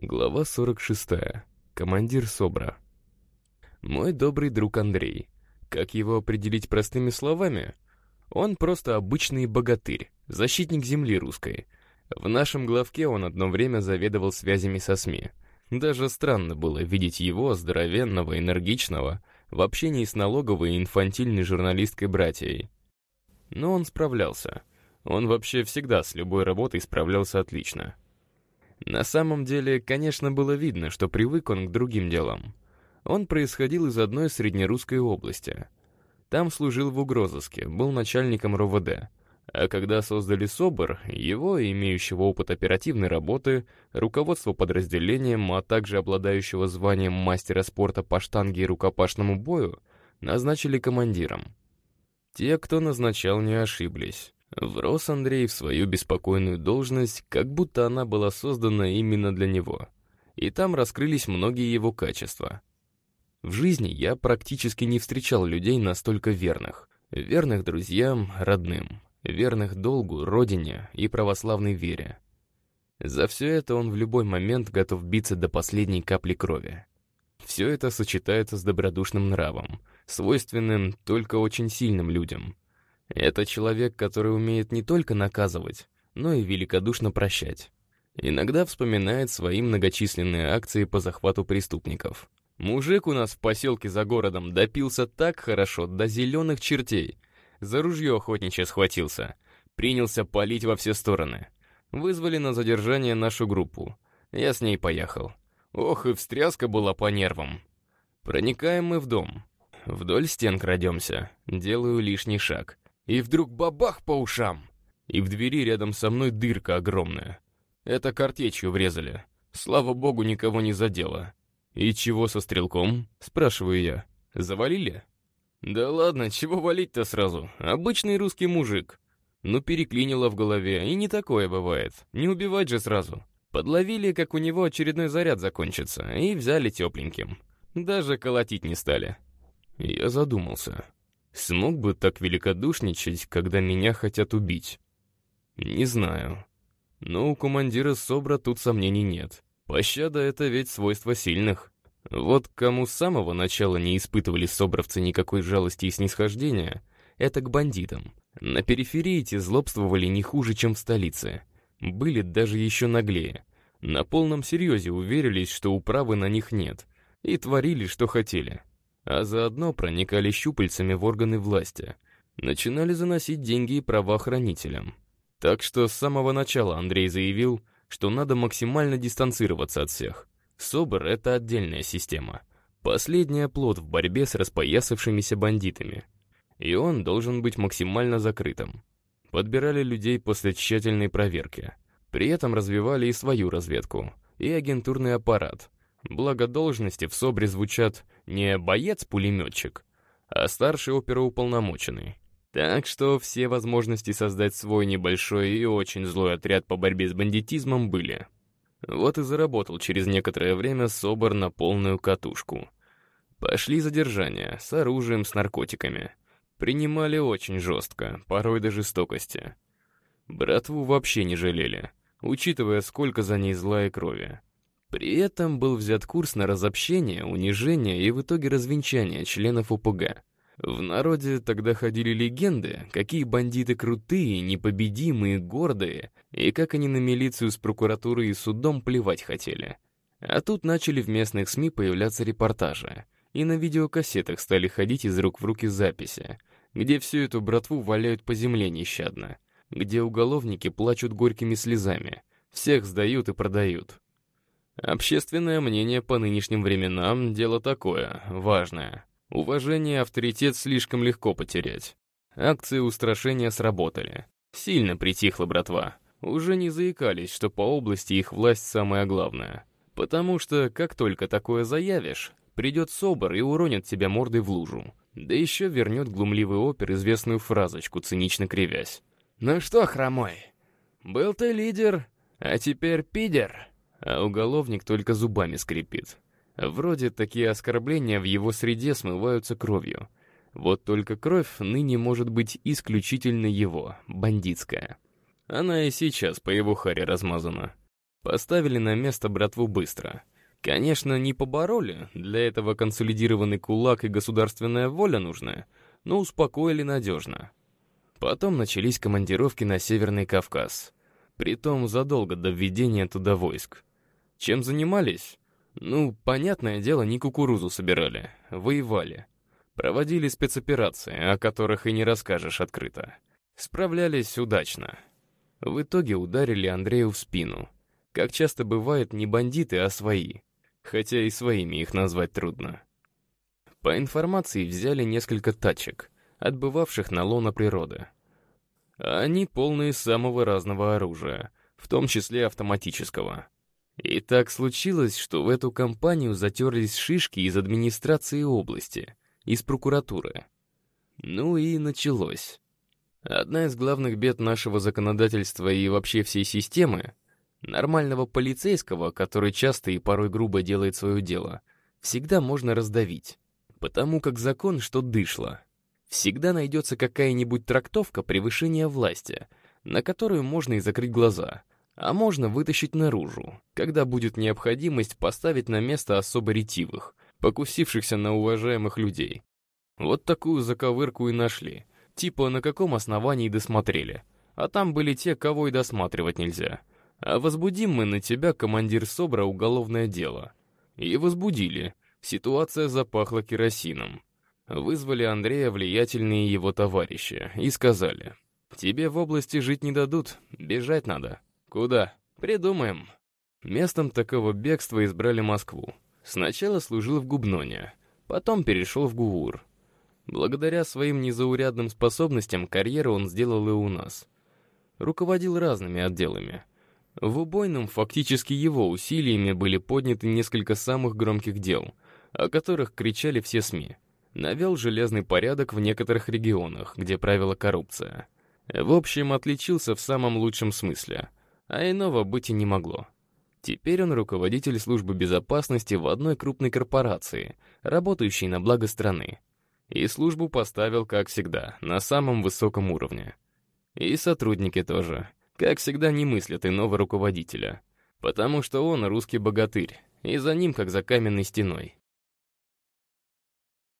Глава 46. Командир СОБРа. Мой добрый друг Андрей. Как его определить простыми словами? Он просто обычный богатырь, защитник земли русской. В нашем главке он одно время заведовал связями со СМИ. Даже странно было видеть его, здоровенного, энергичного, в общении с налоговой и инфантильной журналисткой братьей. Но он справлялся. Он вообще всегда с любой работой справлялся отлично. На самом деле, конечно, было видно, что привык он к другим делам. Он происходил из одной среднерусской области. Там служил в угрозыске, был начальником РОВД. А когда создали СОБР, его, имеющего опыт оперативной работы, руководство подразделением, а также обладающего званием мастера спорта по штанге и рукопашному бою, назначили командиром. Те, кто назначал, не ошиблись. Врос Андрей в свою беспокойную должность, как будто она была создана именно для него. И там раскрылись многие его качества. В жизни я практически не встречал людей настолько верных. Верных друзьям, родным. Верных долгу, родине и православной вере. За все это он в любой момент готов биться до последней капли крови. Все это сочетается с добродушным нравом, свойственным только очень сильным людям — это человек, который умеет не только наказывать, но и великодушно прощать. Иногда вспоминает свои многочисленные акции по захвату преступников. Мужик у нас в поселке за городом допился так хорошо, до зеленых чертей. За ружье охотничье схватился. Принялся палить во все стороны. Вызвали на задержание нашу группу. Я с ней поехал. Ох, и встряска была по нервам. Проникаем мы в дом. Вдоль стен крадемся. Делаю лишний шаг. И вдруг бабах по ушам. И в двери рядом со мной дырка огромная. Это картечью врезали. Слава богу, никого не задело. «И чего со стрелком?» — спрашиваю я. «Завалили?» «Да ладно, чего валить-то сразу? Обычный русский мужик». Ну, переклинило в голове, и не такое бывает. Не убивать же сразу. Подловили, как у него очередной заряд закончится, и взяли тепленьким. Даже колотить не стали. Я задумался. Смог бы так великодушничать, когда меня хотят убить? Не знаю. Но у командира СОБРа тут сомнений нет. Пощада — это ведь свойство сильных. Вот кому с самого начала не испытывали собровцы никакой жалости и снисхождения, это к бандитам. На периферии эти злобствовали не хуже, чем в столице. Были даже еще наглее. На полном серьезе уверились, что управы на них нет, и творили, что хотели а заодно проникали щупальцами в органы власти, начинали заносить деньги и правоохранителям. Так что с самого начала Андрей заявил, что надо максимально дистанцироваться от всех. СОБР — это отдельная система. Последний оплот в борьбе с распоясавшимися бандитами. И он должен быть максимально закрытым. Подбирали людей после тщательной проверки. При этом развивали и свою разведку, и агентурный аппарат — Благо должности в СОБРе звучат не «боец-пулеметчик», а старший оперуполномоченный. Так что все возможности создать свой небольшой и очень злой отряд по борьбе с бандитизмом были. Вот и заработал через некоторое время СОБР на полную катушку. Пошли задержания с оружием, с наркотиками. Принимали очень жестко, порой до жестокости. Братву вообще не жалели, учитывая, сколько за ней зла и крови. При этом был взят курс на разобщение, унижение и в итоге развенчание членов УПГ. В народе тогда ходили легенды, какие бандиты крутые, непобедимые, гордые, и как они на милицию с прокуратурой и судом плевать хотели. А тут начали в местных СМИ появляться репортажи, и на видеокассетах стали ходить из рук в руки записи, где всю эту братву валяют по земле нещадно, где уголовники плачут горькими слезами, всех сдают и продают. Общественное мнение по нынешним временам — дело такое, важное. Уважение и авторитет слишком легко потерять. Акции устрашения сработали. Сильно притихла братва. Уже не заикались, что по области их власть самая главная. Потому что, как только такое заявишь, придет СОБР и уронит тебя мордой в лужу. Да еще вернет глумливый опер известную фразочку, цинично кривясь. «Ну что, хромой, был ты лидер, а теперь пидер?» А уголовник только зубами скрипит. Вроде такие оскорбления в его среде смываются кровью. Вот только кровь ныне может быть исключительно его, бандитская. Она и сейчас по его харе размазана. Поставили на место братву быстро. Конечно, не побороли, для этого консолидированный кулак и государственная воля нужны, но успокоили надежно. Потом начались командировки на Северный Кавказ. Притом задолго до введения туда войск. Чем занимались? Ну, понятное дело, не кукурузу собирали, воевали. Проводили спецоперации, о которых и не расскажешь открыто. Справлялись удачно. В итоге ударили Андрею в спину. Как часто бывает, не бандиты, а свои. Хотя и своими их назвать трудно. По информации взяли несколько тачек, отбывавших на лоно природы. Они полные самого разного оружия, в том числе автоматического. И так случилось, что в эту компанию затерлись шишки из администрации области, из прокуратуры. Ну и началось. Одна из главных бед нашего законодательства и вообще всей системы — нормального полицейского, который часто и порой грубо делает свое дело, всегда можно раздавить, потому как закон, что дышло — Всегда найдется какая-нибудь трактовка превышения власти, на которую можно и закрыть глаза, а можно вытащить наружу, когда будет необходимость поставить на место особо ретивых, покусившихся на уважаемых людей. Вот такую заковырку и нашли. Типа на каком основании досмотрели. А там были те, кого и досматривать нельзя. А возбудим мы на тебя, командир СОБРа, уголовное дело. И возбудили. Ситуация запахла керосином. Вызвали Андрея влиятельные его товарищи и сказали, «Тебе в области жить не дадут, бежать надо. Куда? Придумаем». Местом такого бегства избрали Москву. Сначала служил в Губноне, потом перешел в ГУУР. Благодаря своим незаурядным способностям карьеру он сделал и у нас. Руководил разными отделами. В убойном фактически его усилиями были подняты несколько самых громких дел, о которых кричали все СМИ навел железный порядок в некоторых регионах, где правила коррупция. В общем, отличился в самом лучшем смысле, а иного быть и не могло. Теперь он руководитель службы безопасности в одной крупной корпорации, работающей на благо страны. И службу поставил, как всегда, на самом высоком уровне. И сотрудники тоже, как всегда, не мыслят иного руководителя. Потому что он русский богатырь, и за ним как за каменной стеной.